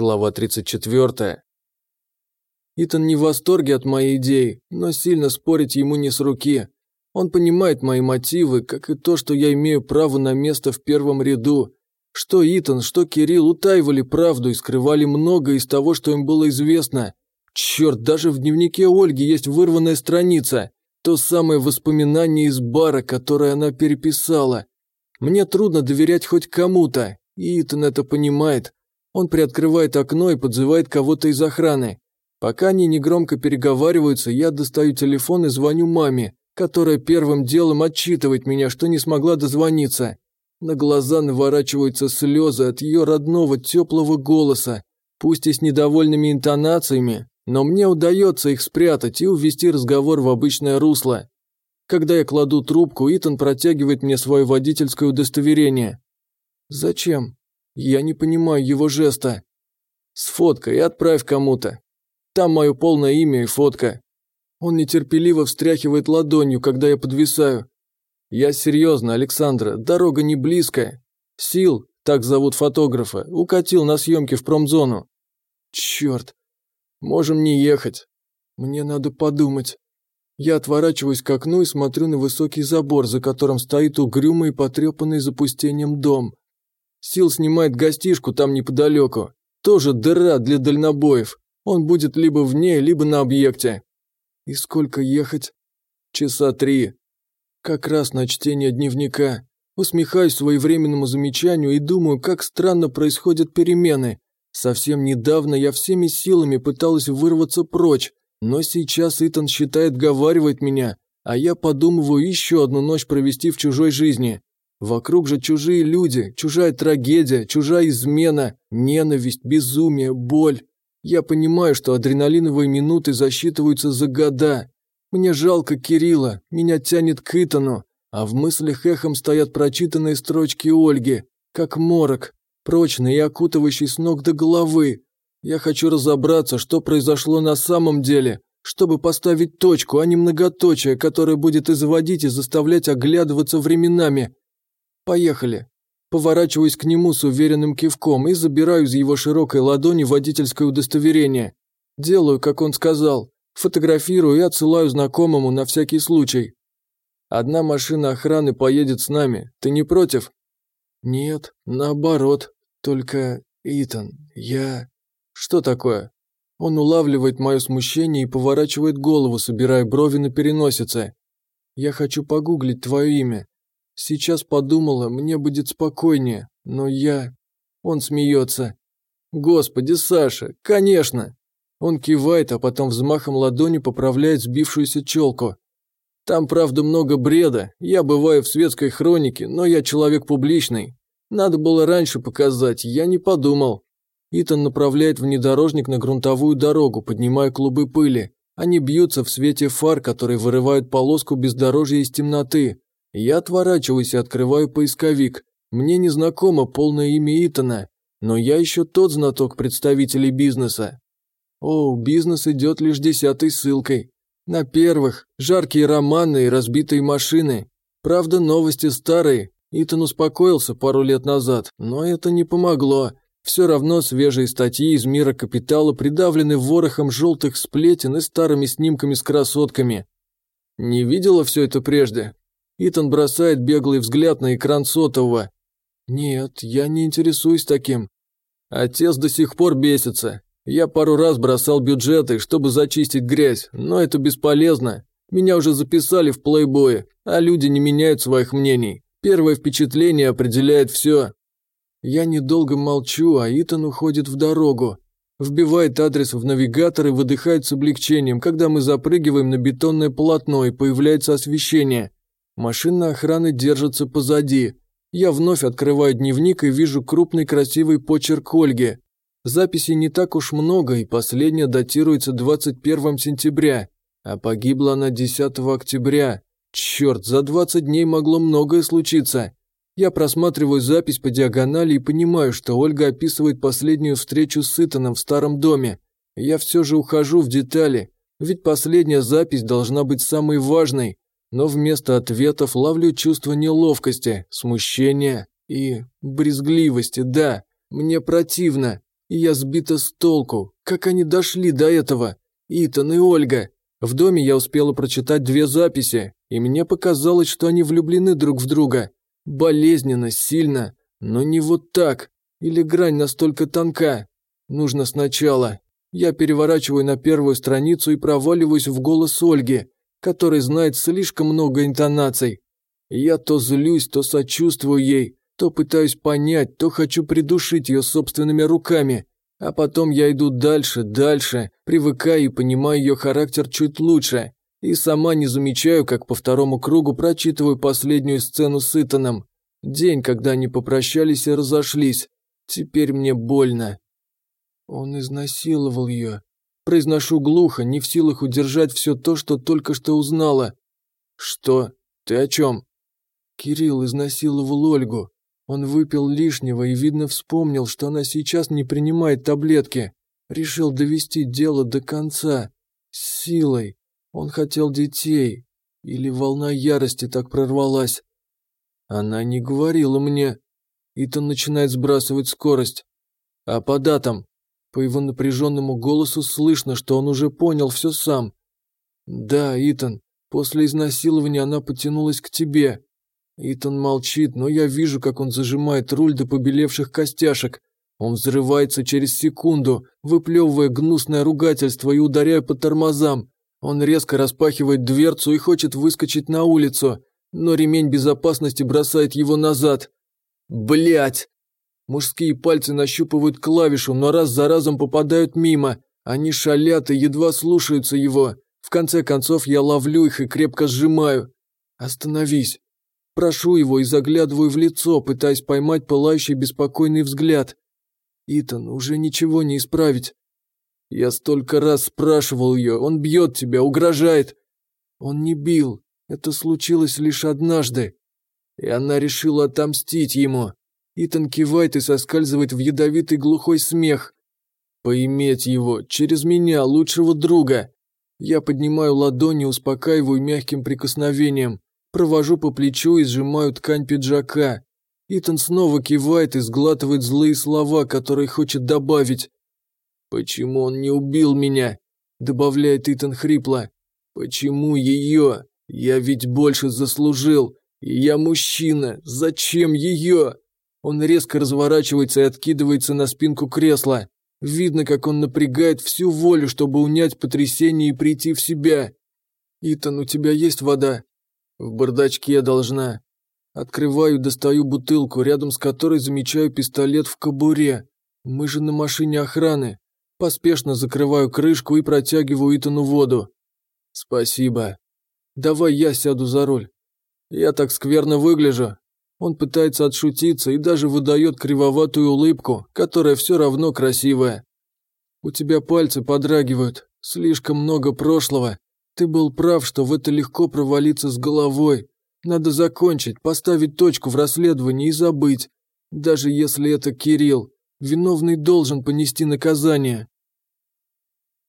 Глава 34. Итан не в восторге от моей идеи, но сильно спорить ему не с руки. Он понимает мои мотивы, как и то, что я имею право на место в первом ряду. Что Итан, что Кирилл утаивали правду и скрывали многое из того, что им было известно. Черт, даже в дневнике Ольги есть вырванная страница. То самое воспоминание из бара, которое она переписала. Мне трудно доверять хоть кому-то, Итан это понимает. Он приоткрывает окно и подзывает кого-то из охраны. Пока они негромко переговариваются, я достаю телефон и звоню маме, которая первым делом отчитывает меня, что не смогла дозвониться. На глаза наворачиваются слезы от ее родного теплого голоса, пусть и с недовольными интонациями, но мне удается их спрятать и увести разговор в обычное русло. Когда я кладу трубку, Итан протягивает мне свое водительское удостоверение. «Зачем?» Я не понимаю его жеста. Сфоткай и отправь кому-то. Там мое полное имя и фотка. Он нетерпеливо встряхивает ладонью, когда я подвисаю. Я серьезно, Александра, дорога не близкая. Сил, так зовут фотографа, укатил на съемки в промзону. Черт, можем не ехать. Мне надо подумать. Я отворачиваюсь к окну и смотрю на высокий забор, за которым стоит угрюмый и потрепанный запустением дом. Сил снимает гостишку там неподалеку. Тоже дыра для дальнобоев. Он будет либо вне, либо на объекте. И сколько ехать? Часа три. Как раз на чтение дневника. Усмехаюсь своевременному замечанию и думаю, как странно происходят перемены. Совсем недавно я всеми силами пыталась вырваться прочь, но сейчас Итан считает говаривать меня, а я подумываю еще одну ночь провести в чужой жизни. Вокруг же чужие люди, чужая трагедия, чужая измена, ненависть, безумие, боль. Я понимаю, что адреналиновые минуты засчитываются за года. Мне жалко Кирилла, меня тянет к Итану, а в мыслях эхом стоят прочитанные строчки Ольги, как морок, прочный и окутывающий с ног до головы. Я хочу разобраться, что произошло на самом деле, чтобы поставить точку, а не многоточие, которое будет изводить и заставлять оглядываться временами, Поехали. Поворачиваюсь к нему с уверенным кивком и забираю из его широкой ладони водительское удостоверение. Делаю, как он сказал. Фотографирую и отсылаю знакомому на всякий случай. Одна машина охраны поедет с нами. Ты не против? Нет, наоборот. Только, Итан, я... Что такое? Он улавливает мое смущение и поворачивает голову, собирая брови на переносице. Я хочу погуглить твое имя. Сейчас подумала, мне будет спокойнее, но я... Он смеется. Господи, Саша, конечно. Он кивает, а потом взмахом ладони поправляет сбившуюся челку. Там, правда, много бреда. Я бываю в светской хронике, но я человек публичный. Надо было раньше показать, я не подумал. Итан направляет внедорожник на грунтовую дорогу, поднимая клубы пыли. Они бьются в свете фар, которые вырывают полоску бездорожья из темноты. Я отворачиваюсь и открываю поисковик. Мне незнакомо полное имя Итана, но я еще тот знаток представителей бизнеса. О, бизнес идет лишь десятой ссылкой. На первых – жаркие романы и разбитые машины. Правда, новости старые. Итан успокоился пару лет назад, но это не помогло. Все равно свежие статьи из мира капитала придавлены ворохом желтых сплетен и старыми снимками с красотками. Не видела все это прежде? Итан бросает беглый взгляд на экран сотового. «Нет, я не интересуюсь таким». Отец до сих пор бесится. Я пару раз бросал бюджеты, чтобы зачистить грязь, но это бесполезно. Меня уже записали в плейбое, а люди не меняют своих мнений. Первое впечатление определяет все. Я недолго молчу, а Итан уходит в дорогу. Вбивает адрес в навигатор и выдыхает с облегчением, когда мы запрыгиваем на бетонное полотно и появляется освещение. Машина охраны держится позади. Я вновь открываю дневник и вижу крупный красивый почерк Ольги. Записей не так уж много, и последняя датируется 21 сентября, а погибла она 10 октября. Черт, за 20 дней могло многое случиться. Я просматриваю запись по диагонали и понимаю, что Ольга описывает последнюю встречу с Итаном в старом доме. Я все же ухожу в детали, ведь последняя запись должна быть самой важной, но вместо ответов ловлю чувство неловкости, смущения и брезгливости, да, мне противно. И я сбита с толку. Как они дошли до этого? Итан и Ольга. В доме я успела прочитать две записи, и мне показалось, что они влюблены друг в друга. Болезненно, сильно, но не вот так. Или грань настолько тонка. Нужно сначала. Я переворачиваю на первую страницу и проваливаюсь в голос Ольги, который знает слишком много интонаций. Я то злюсь, то сочувствую ей, то пытаюсь понять, то хочу придушить ее собственными руками. А потом я иду дальше, дальше, привыкаю и понимаю ее характер чуть лучше. И сама не замечаю, как по второму кругу прочитываю последнюю сцену с Итаном. День, когда они попрощались и разошлись. Теперь мне больно. Он изнасиловал ее. Произношу глухо, не в силах удержать все то, что только что узнала. Что? Ты о чем? Кирилл изнасиловал Ольгу. Он выпил лишнего и, видно, вспомнил, что она сейчас не принимает таблетки. Решил довести дело до конца. С силой. Он хотел детей. Или волна ярости так прорвалась. Она не говорила мне. Итан начинает сбрасывать скорость. А по датам? По его напряженному голосу слышно, что он уже понял все сам. Да, Итан, после изнасилования она потянулась к тебе. Итан молчит, но я вижу, как он зажимает руль до побелевших костяшек. Он взрывается через секунду, выплевывая гнусное ругательство и ударяя по тормозам. Он резко распахивает дверцу и хочет выскочить на улицу, но ремень безопасности бросает его назад. Блять! Мужские пальцы нащупывают клавишу, но раз за разом попадают мимо. Они шалят и едва слушаются его. В конце концов я ловлю их и крепко сжимаю. Остановись. Прошу его и заглядываю в лицо, пытаясь поймать пылающий беспокойный взгляд. Итан, уже ничего не исправить. Я столько раз спрашивал ее, он бьет тебя, угрожает. Он не бил, это случилось лишь однажды. И она решила отомстить ему. Итан кивает и соскальзывает в ядовитый глухой смех. Поиметь его, через меня, лучшего друга. Я поднимаю ладони, успокаиваю мягким прикосновением. Провожу по плечу и сжимаю ткань пиджака. Итан снова кивает и сглатывает злые слова, которые хочет добавить. «Почему он не убил меня?» – добавляет Итан хрипло. «Почему ее? Я ведь больше заслужил. И я мужчина. Зачем ее?» Он резко разворачивается и откидывается на спинку кресла. Видно, как он напрягает всю волю, чтобы унять потрясение и прийти в себя. «Итан, у тебя есть вода?» В бардачке должна. Открываю, достаю бутылку, рядом с которой замечаю пистолет в кобуре. Мы же на машине охраны. Поспешно закрываю крышку и протягиваю Итану воду. Спасибо. Давай я сяду за руль. Я так скверно выгляжу. Он пытается отшутиться и даже выдает кривоватую улыбку, которая все равно красивая. У тебя пальцы подрагивают. Слишком много прошлого. Ты был прав, что в это легко провалиться с головой. Надо закончить, поставить точку в расследовании и забыть. Даже если это Кирилл, виновный должен понести наказание.